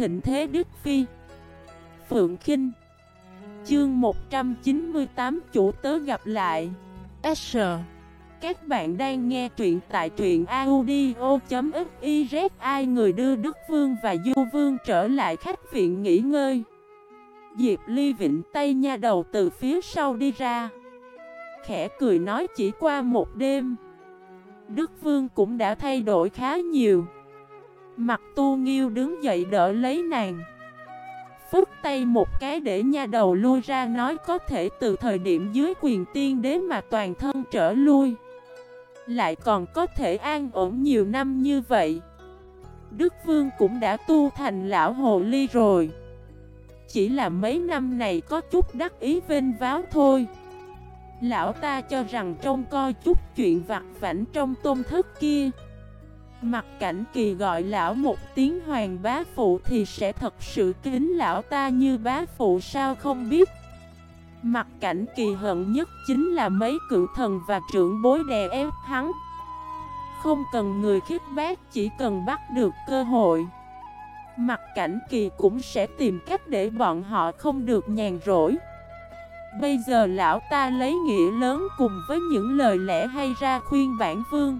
thịnh thế Đức Phi. Phượng Kinh. Chương 198 chủ tớ gặp lại. S. Các bạn đang nghe truyện tại truyện audio.xyz Ai người đưa Đức Vương và Du Vương trở lại khách viện nghỉ ngơi? Diệp Ly vịnh tay nha đầu từ phía sau đi ra. Khẽ cười nói chỉ qua một đêm. Đức Vương cũng đã thay đổi khá nhiều. Mặt tu nghiêu đứng dậy đỡ lấy nàng. Phúc tay một cái để nha đầu lui ra nói có thể từ thời điểm dưới quyền tiên đế mà toàn thân trở lui. Lại còn có thể an ổn nhiều năm như vậy. Đức Vương cũng đã tu thành lão hồ ly rồi. Chỉ là mấy năm này có chút đắc ý vênh váo thôi. Lão ta cho rằng trông coi chút chuyện vặt vảnh trong tôn thức kia Mặt cảnh kỳ gọi lão một tiếng hoàng bá phụ thì sẽ thật sự kính lão ta như bá phụ sao không biết. Mặt cảnh kỳ hận nhất chính là mấy cự thần và trưởng bối đè ép hắn. Không cần người khích bác, chỉ cần bắt được cơ hội. Mặt cảnh kỳ cũng sẽ tìm cách để bọn họ không được nhàn rỗi. Bây giờ lão ta lấy nghĩa lớn cùng với những lời lẽ hay ra khuyên bản vương.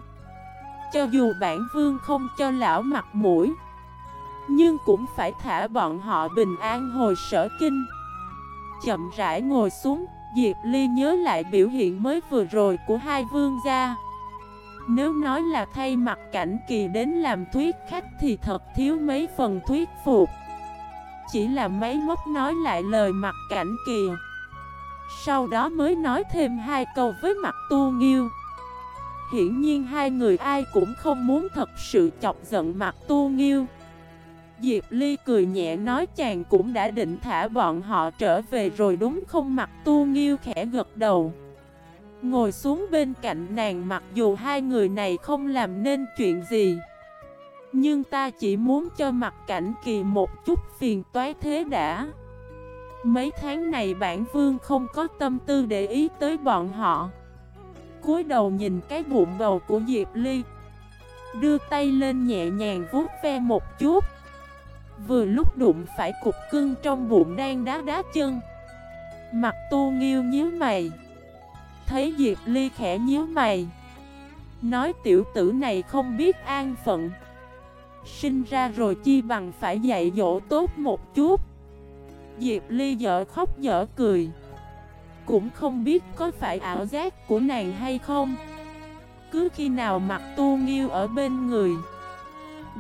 Cho dù bản vương không cho lão mặt mũi, Nhưng cũng phải thả bọn họ bình an hồi sở kinh. Chậm rãi ngồi xuống, Diệp Ly nhớ lại biểu hiện mới vừa rồi của hai vương gia. Nếu nói là thay mặt cảnh kỳ đến làm thuyết khách thì thật thiếu mấy phần thuyết phục. Chỉ là mấy mốc nói lại lời mặt cảnh kỳ. Sau đó mới nói thêm hai câu với mặt tu nghiêu. Hiển nhiên hai người ai cũng không muốn thật sự chọc giận mặt tu nghiêu. Diệp Ly cười nhẹ nói chàng cũng đã định thả bọn họ trở về rồi đúng không? Mặt tu nghiêu khẽ gật đầu. Ngồi xuống bên cạnh nàng mặc dù hai người này không làm nên chuyện gì, Nhưng ta chỉ muốn cho mặt cảnh kỳ một chút phiền toái thế đã. Mấy tháng này bản vương không có tâm tư để ý tới bọn họ cúi đầu nhìn cái bụng bầu của Diệp Ly. Đưa tay lên nhẹ nhàng vuốt ve một chút. Vừa lúc đụng phải cục cưng trong bụng đang đá đá chân. Mặt tu nghiêu nhíu mày. Thấy Diệp Ly khẽ nhíu mày. Nói tiểu tử này không biết an phận. Sinh ra rồi chi bằng phải dạy dỗ tốt một chút. Diệp Ly dở khóc dở cười. Cũng không biết có phải ảo giác của nàng hay không. Cứ khi nào mặt tu nghiêu ở bên người,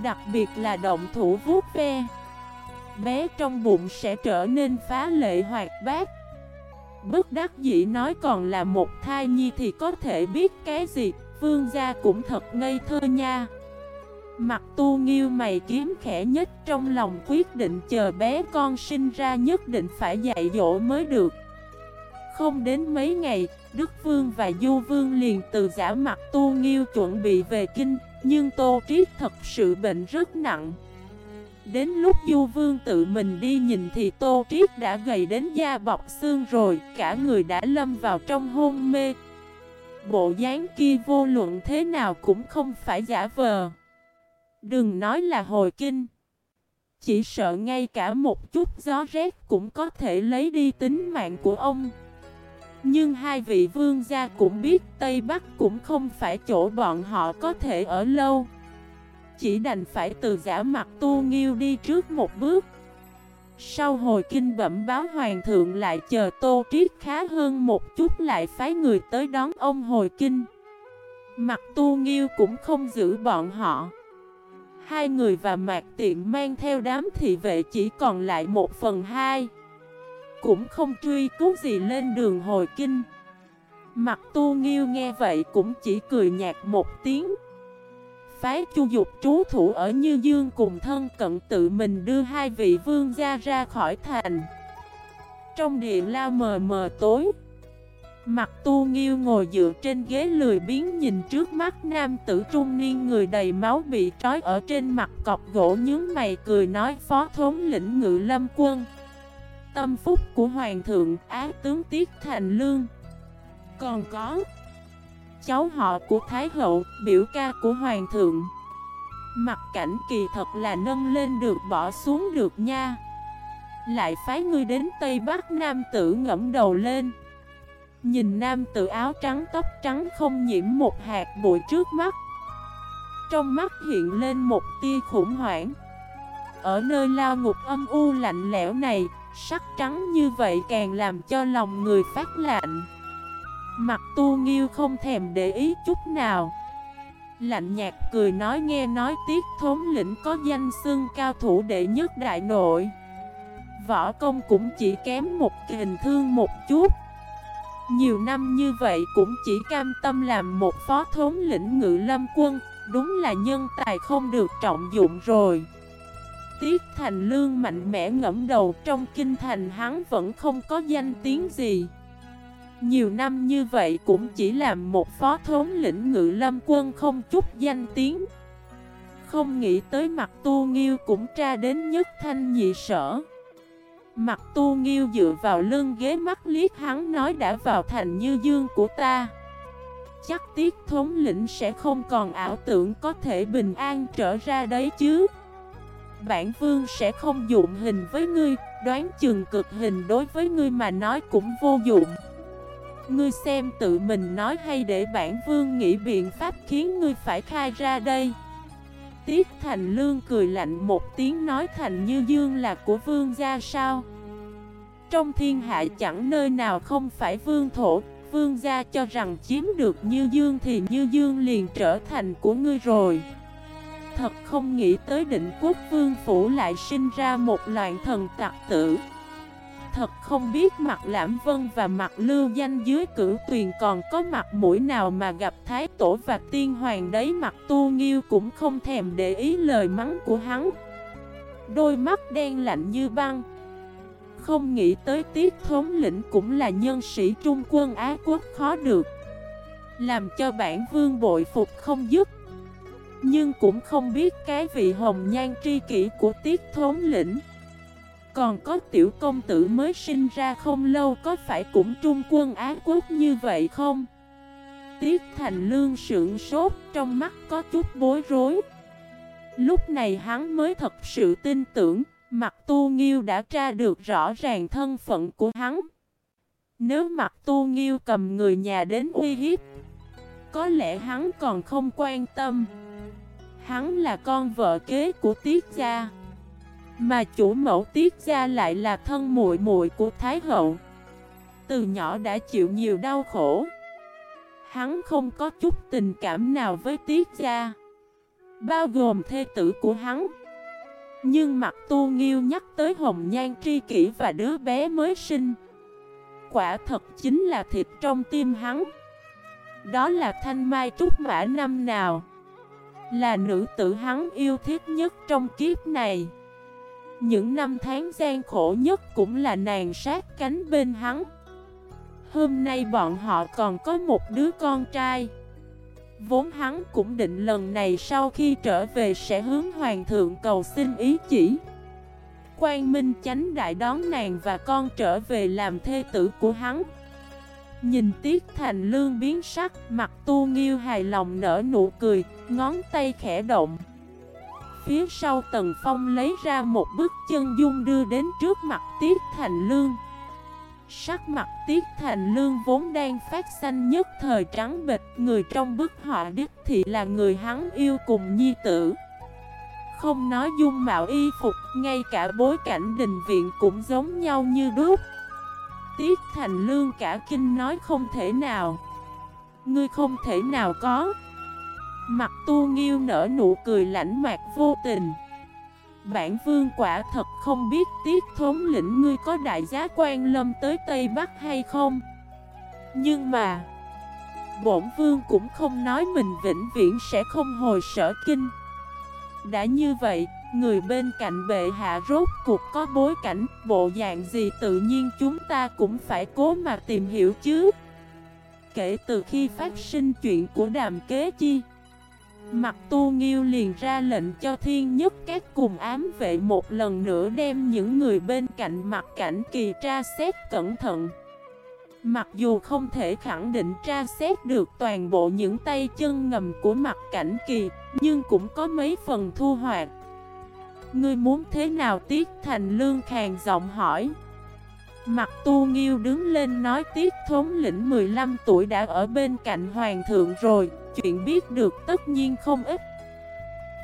Đặc biệt là động thủ vuốt ve, Bé trong bụng sẽ trở nên phá lệ hoạt bát. Bất đắc dĩ nói còn là một thai nhi thì có thể biết cái gì, Vương gia cũng thật ngây thơ nha. Mặt tu nghiêu mày kiếm khẽ nhất trong lòng quyết định chờ bé con sinh ra nhất định phải dạy dỗ mới được. Không đến mấy ngày, Đức Vương và Du Vương liền từ giả mặt tu nghiêu chuẩn bị về kinh Nhưng Tô Triết thật sự bệnh rất nặng Đến lúc Du Vương tự mình đi nhìn thì Tô Triết đã gầy đến da bọc xương rồi Cả người đã lâm vào trong hôn mê Bộ dáng kia vô luận thế nào cũng không phải giả vờ Đừng nói là hồi kinh. Chỉ sợ ngay cả một chút gió rét cũng có thể lấy đi tính mạng của ông. Nhưng hai vị vương gia cũng biết Tây Bắc cũng không phải chỗ bọn họ có thể ở lâu. Chỉ đành phải từ giả mặt tu nghiêu đi trước một bước. Sau hồi kinh bẩm báo hoàng thượng lại chờ tô triết khá hơn một chút lại phái người tới đón ông hồi kinh. Mặt tu nghiêu cũng không giữ bọn họ. Hai người và mạc tiện mang theo đám thị vệ chỉ còn lại một phần hai cũng không truy cứu gì lên đường hồi kinh. Mặt tu nghiêu nghe vậy cũng chỉ cười nhạt một tiếng. Phái chu dục trú thủ ở Như Dương cùng thân cận tự mình đưa hai vị vương gia ra khỏi thành. Trong điện lao mờ mờ tối Mặt tu nghiêu ngồi dựa trên ghế lười biến nhìn trước mắt nam tử trung niên người đầy máu bị trói ở trên mặt cọc gỗ nhướng mày cười nói, phó thống lĩnh ngự lâm quân Tâm phúc của hoàng thượng á tướng Tiết Thành Lương. Còn có cháu họ của Thái hậu, biểu ca của hoàng thượng. Mặt cảnh kỳ thật là nâng lên được bỏ xuống được nha. Lại phái ngươi đến Tây Bắc Nam tử ngẫm đầu lên. Nhìn nam tử áo trắng tóc trắng không nhiễm một hạt bụi trước mắt. Trong mắt hiện lên một tia khủng hoảng. Ở nơi lao ngục âm u lạnh lẽo này Sắc trắng như vậy càng làm cho lòng người phát lạnh. Mặt tu nghiêu không thèm để ý chút nào. Lạnh nhạt cười nói nghe nói tiết thống lĩnh có danh xưng cao thủ đệ nhất đại nội. Võ công cũng chỉ kém một hình thương một chút. Nhiều năm như vậy cũng chỉ cam tâm làm một phó thống lĩnh ngự lâm quân, Đúng là nhân tài không được trọng dụng rồi. Tiết Thành Lương mạnh mẽ ngẫm đầu, trong kinh thành hắn vẫn không có danh tiếng gì. Nhiều năm như vậy cũng chỉ làm một phó thống lĩnh ngự lâm quân không chút danh tiếng. Không nghĩ tới mặt tu nghiêu cũng tra đến nhất thanh nhị sở. Mặt tu nghiêu dựa vào lưng ghế mắt liếc hắn nói đã vào thành như dương của ta. Chắc tiết thống lĩnh sẽ không còn ảo tưởng có thể bình an trở ra đấy chứ? Bản vương sẽ không dụng hình với ngươi, đoán chừng cực hình đối với ngươi mà nói cũng vô dụng. Ngươi xem tự mình nói hay để bản vương nghĩ biện pháp khiến ngươi phải khai ra đây. Tiết Thành Lương cười lạnh một tiếng nói Thành Như Dương là của vương gia sao? Trong thiên hạ chẳng nơi nào không phải vương thổ, vương gia cho rằng chiếm được Như Dương thì Như Dương liền trở thành của ngươi rồi. Thật không nghĩ tới định quốc vương phủ lại sinh ra một loạn thần tặc tử. Thật không biết mặt Lãm Vân và mặt Lưu Danh dưới cửu tuyền còn có mặt mũi nào mà gặp Thái Tổ và Tiên Hoàng đấy mặt Tu Nghiêu cũng không thèm để ý lời mắng của hắn. Đôi mắt đen lạnh như băng. Không nghĩ tới tiết thống lĩnh cũng là nhân sĩ trung quân Á Quốc khó được. Làm cho bản vương bội phục không dứt nhưng cũng không biết cái vị hồng nhan tri kỷ của tiết thống lĩnh. Còn có tiểu công tử mới sinh ra không lâu có phải cũng trung quân Á Quốc như vậy không? Tiết Thành Lương sượng sốt, trong mắt có chút bối rối. Lúc này hắn mới thật sự tin tưởng Mặt tu nghiêu đã tra được rõ ràng thân phận của hắn. Nếu mặt tu nghiêu cầm người nhà đến uy hiếp, Có lẽ hắn còn không quan tâm. Hắn là con vợ kế của Tiết Gia. Mà chủ mẫu Tiết Gia lại là thân muội muội của Thái Hậu. Từ nhỏ đã chịu nhiều đau khổ. Hắn không có chút tình cảm nào với Tiết Gia, Bao gồm thê tử của hắn. Nhưng mặt tu nghiêu nhắc tới hồng nhan tri kỷ và đứa bé mới sinh, Quả thật chính là thịt trong tim hắn. Đó là thanh mai trúc mã năm nào là nữ tử hắn yêu thích nhất trong kiếp này. Những năm tháng gian khổ nhất cũng là nàng sát cánh bên hắn. Hôm nay bọn họ còn có một đứa con trai. Vốn hắn cũng định lần này sau khi trở về sẽ hướng hoàng thượng cầu xin ý chỉ. Quang Minh chánh đại đón nàng và con trở về làm thê tử của hắn. Nhìn Tiết Thành Lương biến sắc, mặt tu nghiêu hài lòng nở nụ cười, ngón tay khẽ động. Phía sau Tần Phong lấy ra một bức chân dung đưa đến trước mặt Tiết Thành Lương. Sắc mặt Tiết Thành Lương vốn đang phát xanh nhất thời trắng bịch, người trong bức họa đích thị là người hắn yêu cùng nhi tử. Không nói dung mạo y phục, ngay cả bối cảnh đình viện cũng giống nhau như đúc. Tiết Thành Lương cả kinh nói không thể nào. Ngươi không thể nào có. Mặt tu nghiêu nở nụ cười lãnh mạc vô tình. Bản vương quả thật không biết tiết thống lĩnh ngươi có đại giá quan lâm tới Tây Bắc hay không. Nhưng mà, Bổn vương cũng không nói mình vĩnh viễn sẽ không hồi sở kinh. Đã như vậy Người bên cạnh bệ hạ rốt cuộc có bối cảnh, bộ dạng gì tự nhiên chúng ta cũng phải cố mà tìm hiểu chứ. Kể từ khi phát sinh chuyện của đàm kế chi Mặt tu nghiêu liền ra lệnh cho thiên nhất các cùng ám vệ một lần nữa đem những người bên cạnh mặt cảnh kỳ tra xét cẩn thận. Mặc dù không thể khẳng định tra xét được toàn bộ những tay chân ngầm của mặt cảnh kỳ Nhưng cũng có mấy phần thu hoạch. Ngươi muốn thế nào Tiết Thành Lương khàn giọng hỏi. Mặt tu nghiêu đứng lên nói Tiết thống lĩnh 15 tuổi đã ở bên cạnh hoàng thượng rồi Chuyện biết được tất nhiên không ít.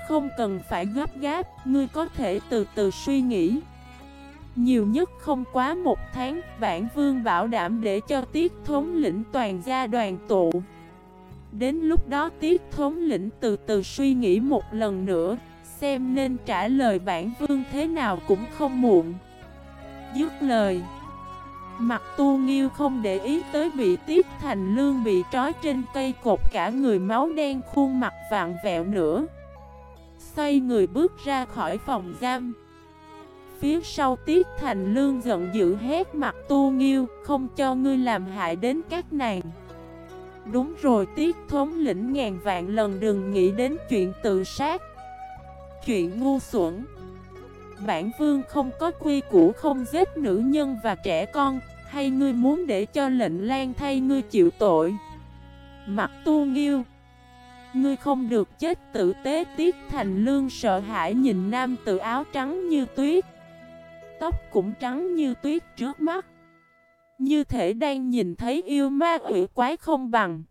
Không cần phải gấp gáp Ngươi có thể từ từ suy nghĩ. Nhiều nhất không quá một tháng, bản vương bảo đảm để cho tiết thống lĩnh toàn gia đoàn tụ. Đến lúc đó tiết thống lĩnh từ từ suy nghĩ một lần nữa, xem nên trả lời bản vương thế nào cũng không muộn. Dứt lời. Mặt tu nghiêu không để ý tới bị tiếp thành lương bị trói trên cây cột cả người máu đen khuôn mặt vạn vẹo nữa. Xoay người bước ra khỏi phòng giam. Phía sau Tiết Thành Lương giận dữ hét mặt tu nghiêu, Không cho ngươi làm hại đến các nàng Đúng rồi, Tiết thống lĩnh ngàn vạn lần đừng nghĩ đến chuyện tự sát Chuyện ngu xuẩn. Bản vương không có quy củ không giết nữ nhân và trẻ con, Hay ngươi muốn để cho lệnh lan thay ngươi chịu tội? Mặt tu nghiêu. Ngươi không được chết tử tế Tiết Thành Lương sợ hãi nhìn nam tự áo trắng như tuyết. Tóc cũng trắng như tuyết trước mắt. Như thể đang nhìn thấy yêu ma quỷ quái không bằng.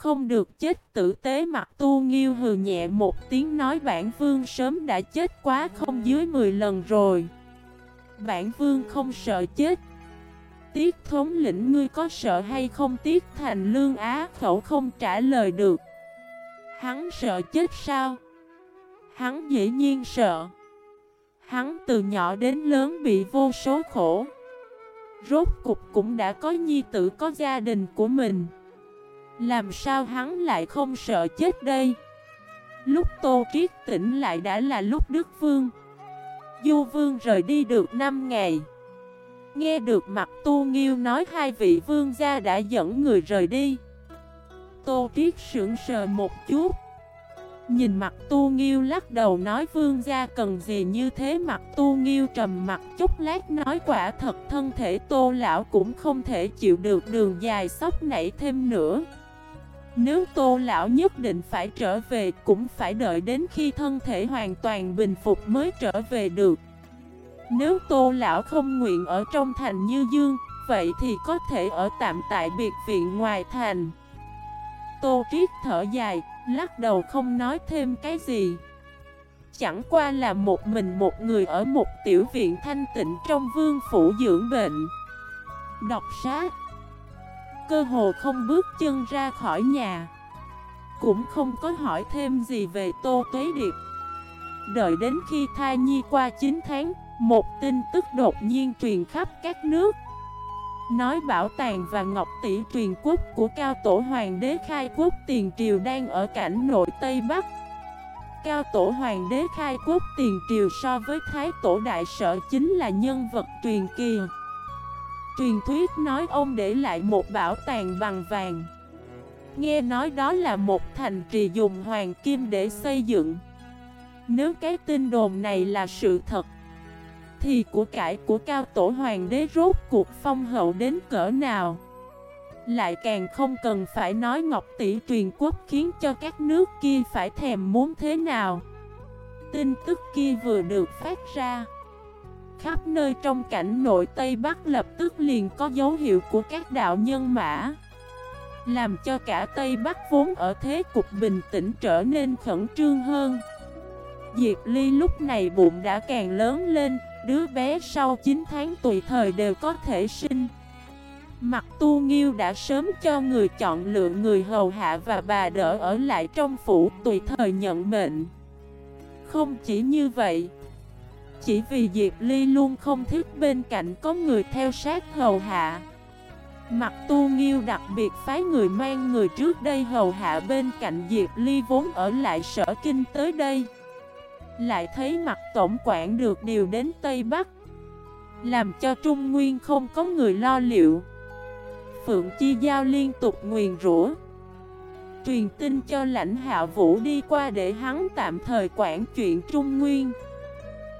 Không được chết tử tế mặt tu nghiêu hừ nhẹ một tiếng nói bản vương sớm đã chết quá không dưới 10 lần rồi. Bản vương không sợ chết. Tiết thống lĩnh ngươi có sợ hay không? Tiết thành lương á khẩu không trả lời được. Hắn sợ chết sao? Hắn dễ nhiên sợ. Hắn từ nhỏ đến lớn bị vô số khổ. Rốt cục cũng đã có nhi tử có gia đình của mình. Làm sao hắn lại không sợ chết đây? Lúc Tô Triết tỉnh lại đã là lúc Đức Vương. Du Vương rời đi được 5 ngày. Nghe được mặt Tu Nghiêu nói hai vị vương gia đã dẫn người rời đi. Tô Triết sững sờ một chút. Nhìn mặt tu nghiêu lắc đầu nói vương gia cần gì như thế? Mặt tu nghiêu trầm mặt chút lát nói quả thật thân thể tô lão cũng không thể chịu được đường dài sóc nảy thêm nữa. Nếu tô lão nhất định phải trở về, cũng phải đợi đến khi thân thể hoàn toàn bình phục mới trở về được. Nếu tô lão không nguyện ở trong thành như dương, Vậy thì có thể ở tạm tại biệt viện ngoài thành. Tô Triết thở dài, Lắc đầu không nói thêm cái gì. Chẳng qua là một mình một người ở một tiểu viện thanh tịnh trong vương phủ dưỡng bệnh. Đọc sát. Cơ hồ không bước chân ra khỏi nhà. Cũng không có hỏi thêm gì về Tô Tuế Điệp. Đợi đến khi thai nhi qua 9 tháng, Một tin tức đột nhiên truyền khắp các nước. Nói bảo tàng và ngọc tỷ truyền quốc của cao tổ hoàng đế khai quốc tiền triều đang ở cảnh nội Tây Bắc. Cao tổ hoàng đế khai quốc tiền triều so với thái tổ đại sở chính là nhân vật truyền kỳ. Truyền thuyết nói ông để lại một bảo tàng bằng vàng. Nghe nói đó là một thành trì dùng hoàng kim để xây dựng. Nếu cái tin đồn này là sự thật, thì của cải của cao tổ hoàng đế rốt cuộc phong hậu đến cỡ nào? Lại càng không cần phải nói ngọc tỷ truyền quốc khiến cho các nước kia phải thèm muốn thế nào. Tin tức kia vừa được phát ra Khắp nơi trong cảnh nội Tây Bắc lập tức liền có dấu hiệu của các đạo nhân mã. Làm cho cả Tây Bắc vốn ở thế cục bình tĩnh trở nên khẩn trương hơn. Diệp Ly lúc này bụng đã càng lớn lên, Đứa bé sau 9 tháng tùy thời đều có thể sinh. Mặt tu nghiêu đã sớm cho người chọn lựa người hầu hạ và bà đỡ ở lại trong phủ tùy thời nhận mệnh. Không chỉ như vậy chỉ vì Diệp Ly luôn không thích bên cạnh có người theo sát hầu hạ. Mặt tu nghiêu đặc biệt phái người mang người trước đây hầu hạ bên cạnh Diệp Ly vốn ở lại sở kinh tới đây. Lại thấy mặt tổng quản được điều đến Tây Bắc, Làm cho Trung Nguyên không có người lo liệu. Phượng Chi Giao liên tục nguyền rủa, Truyền tin cho lãnh hạ vũ đi qua để hắn tạm thời quản chuyện Trung Nguyên.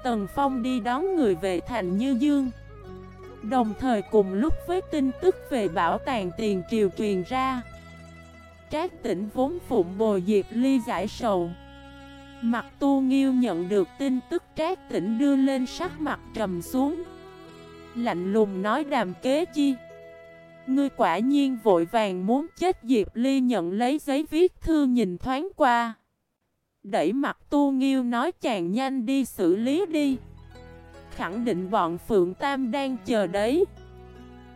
Tần Phong đi đón người về thành Như Dương. Đồng thời cùng lúc với tin tức về bảo tàng tiền triều truyền ra. Trác tỉnh vốn phụng bồi Diệp Ly giải sầu. Mặt tu nghiêu nhận được tin tức trác tỉnh đưa lên sắc mặt trầm xuống. Lạnh lùng nói đàm kế chi? Ngươi quả nhiên vội vàng muốn chết Diệp Ly nhận lấy giấy viết thư nhìn thoáng qua. Đẩy mặt tu nghiêu nói chàng nhanh đi xử lý đi. Khẳng định bọn Phượng Tam đang chờ đấy.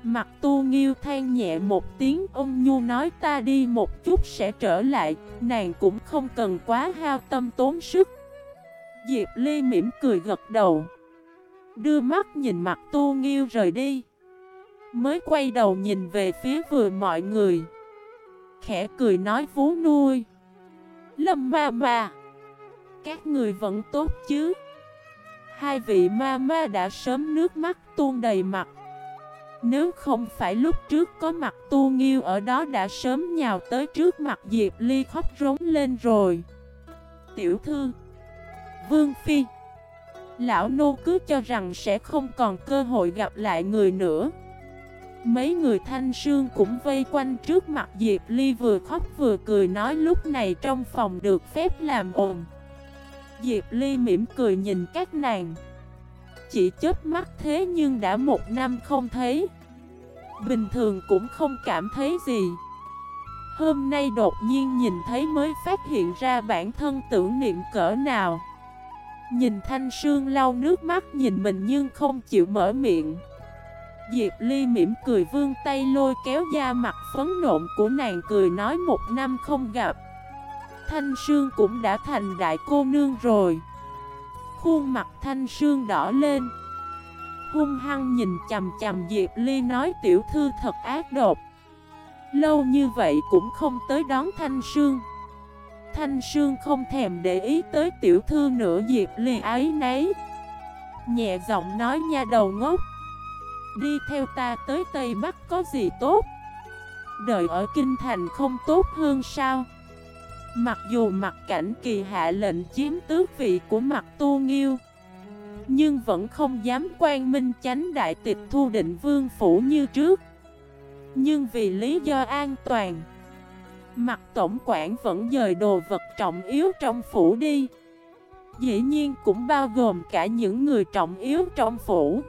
Mặt tu nghiêu than nhẹ một tiếng, Ông Nhu nói ta đi một chút sẽ trở lại, Nàng cũng không cần quá hao tâm tốn sức. Diệp Ly mỉm cười gật đầu. Đưa mắt nhìn mặt tu nghiêu rời đi. Mới quay đầu nhìn về phía vừa mọi người. Khẽ cười nói vú nuôi. Lâm ma ma. Các người vẫn tốt chứ? Hai vị ma ma đã sớm nước mắt tuôn đầy mặt. Nếu không phải lúc trước có mặt tu nghiêu ở đó đã sớm nhào tới trước mặt Diệp Ly khóc rống lên rồi. Tiểu thư, Vương Phi, Lão nô cứ cho rằng sẽ không còn cơ hội gặp lại người nữa. Mấy người thanh sương cũng vây quanh trước mặt Diệp Ly vừa khóc vừa cười nói lúc này trong phòng được phép làm ồn. Diệp Ly mỉm cười nhìn các nàng. Chỉ chết mắt thế nhưng đã một năm không thấy. Bình thường cũng không cảm thấy gì. Hôm nay đột nhiên nhìn thấy mới phát hiện ra bản thân tưởng niệm cỡ nào. Nhìn Thanh Sương lau nước mắt nhìn mình nhưng không chịu mở miệng. Diệp Ly mỉm cười vương tay lôi kéo da mặt phấn nộn của nàng cười nói một năm không gặp. Thanh Sương cũng đã thành đại cô nương rồi. Khuôn mặt Thanh Sương đỏ lên. Hung hăng nhìn chầm chầm Diệp Ly nói tiểu thư thật ác độc. Lâu như vậy cũng không tới đón Thanh Sương. Thanh Sương không thèm để ý tới tiểu thư nữa Diệp Ly ấy nấy. Nhẹ giọng nói nha đầu ngốc. Đi theo ta tới Tây Bắc có gì tốt? Đợi ở Kinh Thành không tốt hơn sao? Mặc dù mặt cảnh kỳ hạ lệnh chiếm tước vị của mặt tu nghiêu, Nhưng vẫn không dám quan minh chánh đại tịch thu định vương phủ như trước. Nhưng vì lý do an toàn, Mặt tổng quản vẫn dời đồ vật trọng yếu trong phủ đi. Dĩ nhiên cũng bao gồm cả những người trọng yếu trong phủ.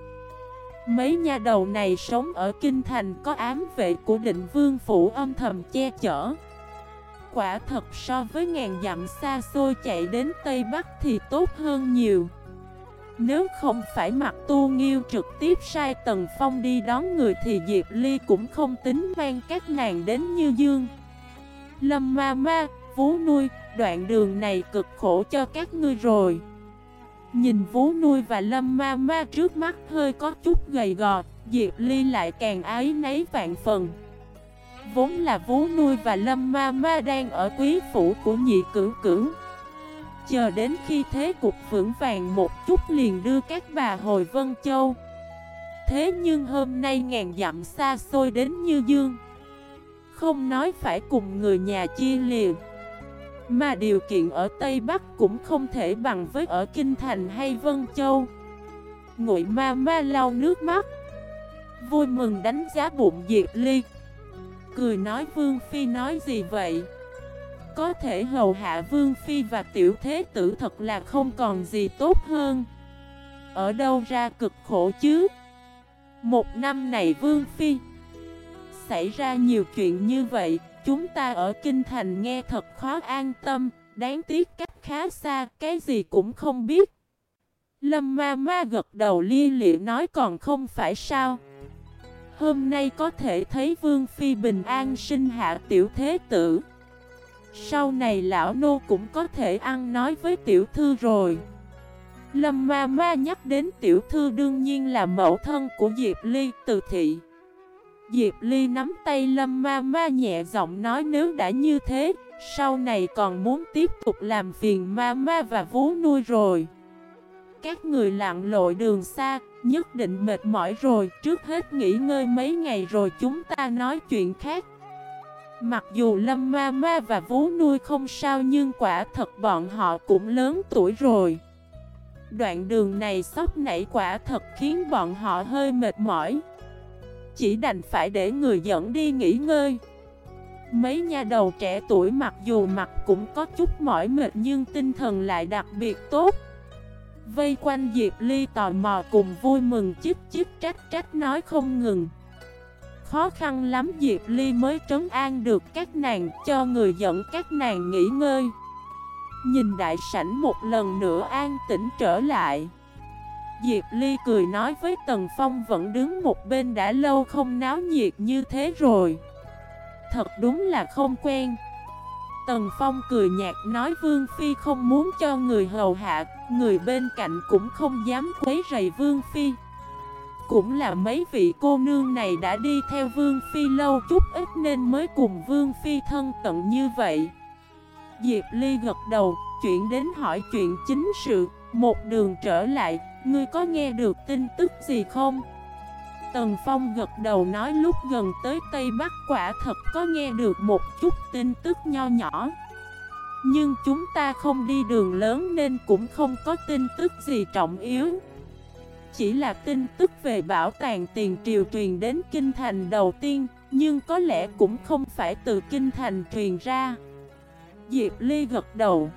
Mấy nhà đầu này sống ở Kinh Thành có ám vệ của định vương phủ âm thầm che chở. Quả thật so với ngàn dặm xa xôi chạy đến Tây Bắc thì tốt hơn nhiều. Nếu không phải mặc tu nghiêu trực tiếp sai Tần Phong đi đón người thì Diệp Ly cũng không tính mang các nàng đến Như Dương. Lâm ma ma, vú nuôi, đoạn đường này cực khổ cho các ngươi rồi. Nhìn vú nuôi và lâm ma ma trước mắt hơi có chút gầy gò, Diệp Ly lại càng ái nấy vạn phần. Vốn là vú nuôi và lâm ma ma đang ở quý phủ của nhị cửu cửu Chờ đến khi thế cục vững vàng một chút liền đưa các bà hồi Vân Châu. Thế nhưng hôm nay ngàn dặm xa xôi đến Như Dương. Không nói phải cùng người nhà chia liền mà điều kiện ở Tây Bắc cũng không thể bằng với ở Kinh Thành hay Vân Châu. Ngụy ma ma lau nước mắt. Vui mừng đánh giá bụng Diệp Ly. Cười nói Vương Phi nói gì vậy? Có thể hầu hạ Vương Phi và tiểu thế tử thật là không còn gì tốt hơn. Ở đâu ra cực khổ chứ? Một năm này Vương Phi, Xảy ra nhiều chuyện như vậy Chúng ta ở Kinh Thành nghe thật khó an tâm, đáng tiếc cách khá xa, cái gì cũng không biết. Lâm ma ma gật đầu lia lịa nói còn không phải sao. Hôm nay có thể thấy Vương Phi bình an sinh hạ tiểu thế tử. Sau này lão nô cũng có thể ăn nói với tiểu thư rồi. Lâm ma ma nhắc đến tiểu thư đương nhiên là mẫu thân của Diệp Ly từ thị. Diệp Ly nắm tay Lâm Ma Ma nhẹ giọng nói nếu đã như thế, sau này còn muốn tiếp tục làm phiền Ma Ma và vú nuôi rồi. Các người lặn lội đường xa, nhất định mệt mỏi rồi, trước hết nghỉ ngơi mấy ngày rồi chúng ta nói chuyện khác. Mặc dù Lâm Ma Ma và vú nuôi không sao nhưng quả thật bọn họ cũng lớn tuổi rồi. Đoạn đường này sóc nảy quả thật khiến bọn họ hơi mệt mỏi chỉ đành phải để người dẫn đi nghỉ ngơi. Mấy nha đầu trẻ tuổi mặc dù mặt cũng có chút mỏi mệt nhưng tinh thần lại đặc biệt tốt. Vây quanh Diệp Ly tò mò cùng vui mừng chích chích trách trách nói không ngừng. Khó khăn lắm Diệp Ly mới trấn an được các nàng, cho người dẫn các nàng nghỉ ngơi. Nhìn đại sảnh một lần nữa an tĩnh trở lại. Diệp Ly cười nói với Tần Phong vẫn đứng một bên đã lâu không náo nhiệt như thế rồi. Thật đúng là không quen. Tần Phong cười nhạt nói Vương Phi không muốn cho người hầu hạ Người bên cạnh cũng không dám quấy rầy Vương Phi. Cũng là mấy vị cô nương này đã đi theo Vương Phi lâu chút ít nên mới cùng Vương Phi thân cận như vậy. Diệp Ly gật đầu, chuyện đến hỏi chuyện chính sự. Một đường trở lại, ngươi có nghe được tin tức gì không? Tần Phong gật đầu nói lúc gần tới Tây Bắc quả thật có nghe được một chút tin tức nho nhỏ. Nhưng chúng ta không đi đường lớn nên cũng không có tin tức gì trọng yếu. Chỉ là tin tức về bảo tàng tiền triều truyền đến Kinh Thành đầu tiên Nhưng có lẽ cũng không phải từ Kinh Thành truyền ra. Diệp Ly gật đầu.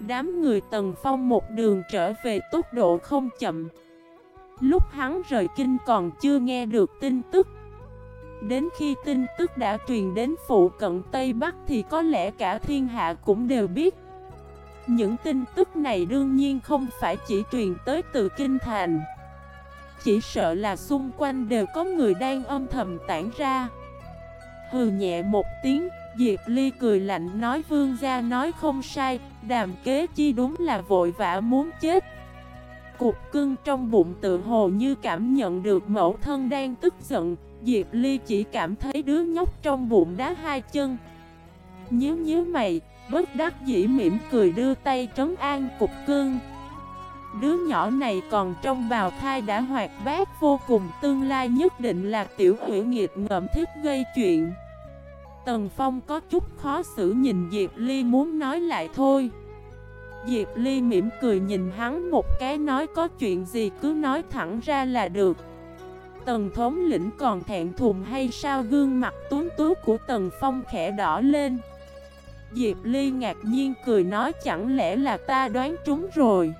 Đám người Tần Phong một đường trở về tốc độ không chậm. Lúc hắn rời kinh còn chưa nghe được tin tức. Đến khi tin tức đã truyền đến phụ cận Tây Bắc thì có lẽ cả thiên hạ cũng đều biết. Những tin tức này đương nhiên không phải chỉ truyền tới từ Kinh Thành. Chỉ sợ là xung quanh đều có người đang âm thầm tản ra. Hừ nhẹ một tiếng, Diệp Ly cười lạnh nói vương gia nói không sai Đàm kế chi đúng là vội vã muốn chết. Cục cưng trong bụng tự hồ như cảm nhận được mẫu thân đang tức giận Diệp Ly chỉ cảm thấy đứa nhóc trong bụng đá hai chân. Nhớ nhớ mày, bất đắc dĩ mỉm cười đưa tay trấn an cục cưng. Đứa nhỏ này còn trong bào thai đã hoạt bát vô cùng Tương lai nhất định là tiểu hữu nghiệt ngậm thích gây chuyện. Tần Phong có chút khó xử nhìn Diệp Ly muốn nói lại thôi. Diệp Ly mỉm cười nhìn hắn một cái nói có chuyện gì cứ nói thẳng ra là được. Tần thống lĩnh còn thẹn thùng hay sao gương mặt tuấn tú của Tần Phong khẽ đỏ lên. Diệp Ly ngạc nhiên cười nói chẳng lẽ là ta đoán trúng rồi.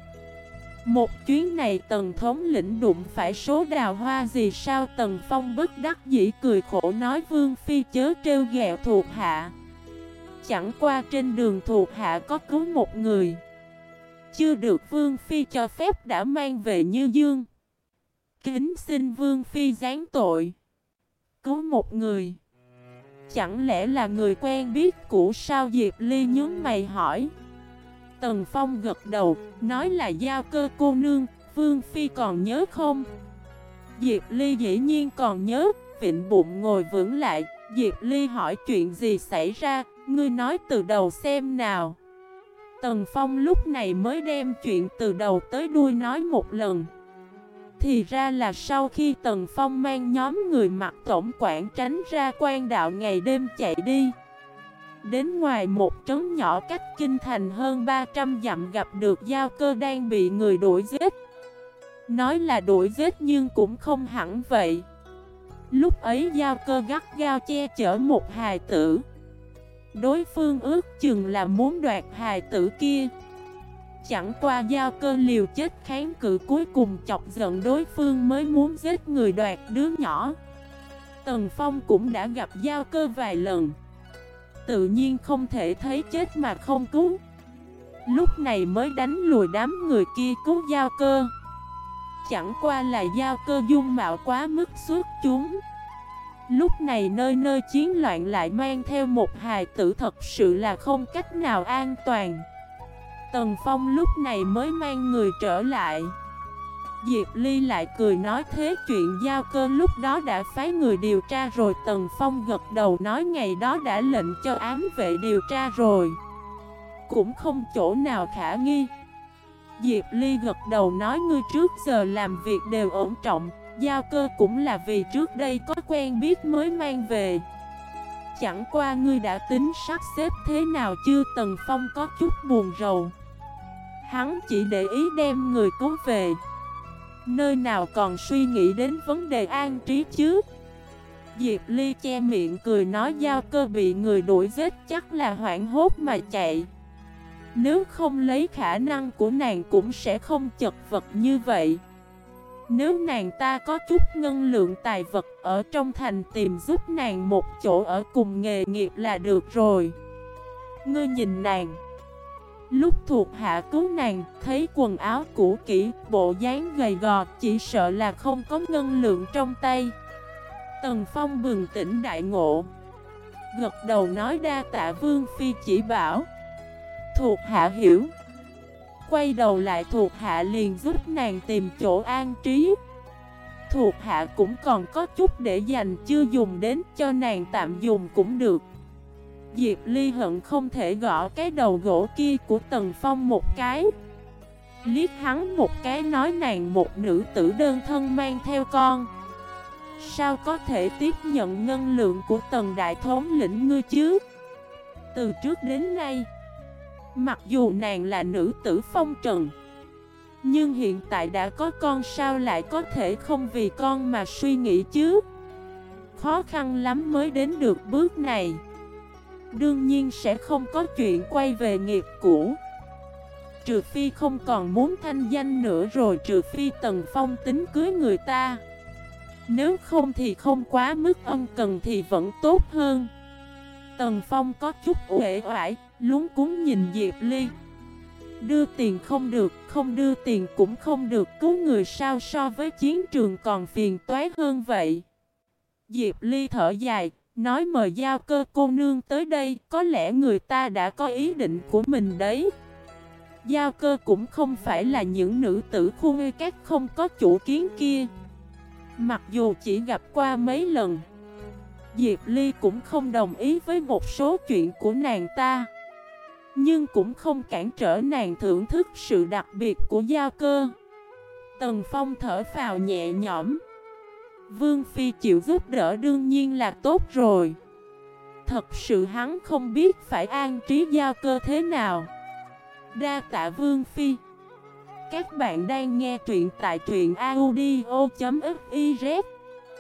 Một chuyến này Tần thống lĩnh đụng phải số đào hoa gì sao Tần Phong bất đắc dĩ cười khổ nói, Vương Phi chớ trêu ghẹo thuộc hạ Chẳng qua trên đường thuộc hạ có cứu một người chưa được Vương Phi cho phép đã mang về Như Dương. Kính xin Vương Phi gián tội. Cứu một người. Chẳng lẽ là người quen biết cũ sao Diệp Ly nhướng mày hỏi. Tần Phong gật đầu, nói là giao cơ cô nương, Vương Phi còn nhớ không? Diệp Ly dĩ nhiên còn nhớ, vịnh bụng ngồi vững lại, Diệp Ly hỏi chuyện gì xảy ra, ngươi nói từ đầu xem nào. Tần Phong lúc này mới đem chuyện từ đầu tới đuôi nói một lần Thì ra là sau khi Tần Phong mang nhóm người mặc tổng quản tránh ra quan đạo ngày đêm chạy đi Đến ngoài một trấn nhỏ cách kinh thành hơn 300 dặm gặp được giao cơ đang bị người đuổi giết. Nói là đuổi giết nhưng cũng không hẳn vậy. Lúc ấy giao cơ gắt gao che chở một hài tử. Đối phương ước chừng là muốn đoạt hài tử kia. Chẳng qua giao cơ liều chết kháng cự cuối cùng chọc giận đối phương mới muốn giết người đoạt đứa nhỏ. Tần Phong cũng đã gặp giao cơ vài lần. Tự nhiên không thể thấy chết mà không cứu. Lúc này mới đánh lùi đám người kia cứu giao cơ. Chẳng qua là giao cơ dung mạo quá mức suốt chúng. Lúc này nơi nơi chiến loạn lại mang theo một hài tử thật sự là không cách nào an toàn. Tần Phong lúc này mới mang người trở lại. Diệp Ly lại cười nói thế chuyện giao cơ lúc đó đã phái người điều tra rồi, Tần Phong gật đầu nói ngày đó đã lệnh cho ám vệ điều tra rồi. Cũng không chỗ nào khả nghi. Diệp Ly gật đầu nói ngươi trước giờ làm việc đều ổn trọng, Giao cơ cũng là vì trước đây có quen biết mới mang về. Chẳng qua ngươi đã tính sắp xếp thế nào chưa Tần Phong có chút buồn rầu. Hắn chỉ để ý đem người cứu về. Nơi nào còn suy nghĩ đến vấn đề an trí chứ? Diệp Ly che miệng cười nói giao cơ bị người đuổi giết chắc là hoảng hốt mà chạy. Nếu không lấy khả năng của nàng cũng sẽ không chật vật như vậy. Nếu nàng ta có chút ngân lượng tài vật ở trong thành tìm giúp nàng một chỗ ở cùng nghề nghiệp là được rồi. Ngươi nhìn nàng. Lúc thuộc hạ cứu nàng, thấy quần áo cũ kỹ, bộ dáng gầy gò, chỉ sợ là không có ngân lượng trong tay. Tần Phong bừng tỉnh đại ngộ. Gật đầu nói đa tạ Vương Phi chỉ bảo. Thuộc hạ hiểu. Quay đầu lại thuộc hạ liền giúp nàng tìm chỗ an trí. Thuộc hạ cũng còn có chút để dành chưa dùng đến cho nàng tạm dùng cũng được. Diệp Ly hận không thể gõ cái đầu gỗ kia của Tần Phong một cái. Liết hắn một cái nói nàng một nữ tử đơn thân mang theo con. Sao có thể tiếp nhận ngân lượng của Tần Đại Thống lĩnh ngươi chứ? Từ trước đến nay, Mặc dù nàng là nữ tử phong trần, Nhưng hiện tại đã có con sao lại có thể không vì con mà suy nghĩ chứ? Khó khăn lắm mới đến được bước này. Đương nhiên sẽ không có chuyện quay về nghiệp cũ. Trừ phi không còn muốn thanh danh nữa rồi Trừ phi Tần Phong tính cưới người ta. Nếu không thì không quá mức ân cần thì vẫn tốt hơn. Tần Phong có chút uể oải Lúng cúng nhìn Diệp Ly. Đưa tiền không được, không đưa tiền cũng không được Cứu người sao so với chiến trường còn phiền toái hơn vậy? Diệp Ly thở dài, Nói mời giao cơ cô nương tới đây, Có lẽ người ta đã có ý định của mình đấy. Giao cơ cũng không phải là những nữ tử khu ngư các không có chủ kiến kia. Mặc dù chỉ gặp qua mấy lần, Diệp Ly cũng không đồng ý với một số chuyện của nàng ta. Nhưng cũng không cản trở nàng thưởng thức sự đặc biệt của giao cơ. Tần Phong thở phào nhẹ nhõm. Vương Phi chịu giúp đỡ đương nhiên là tốt rồi. Thật sự hắn không biết phải an trí giao cơ thế nào. Đa tạ Vương Phi. Các bạn đang nghe truyện tại truyện audio.fif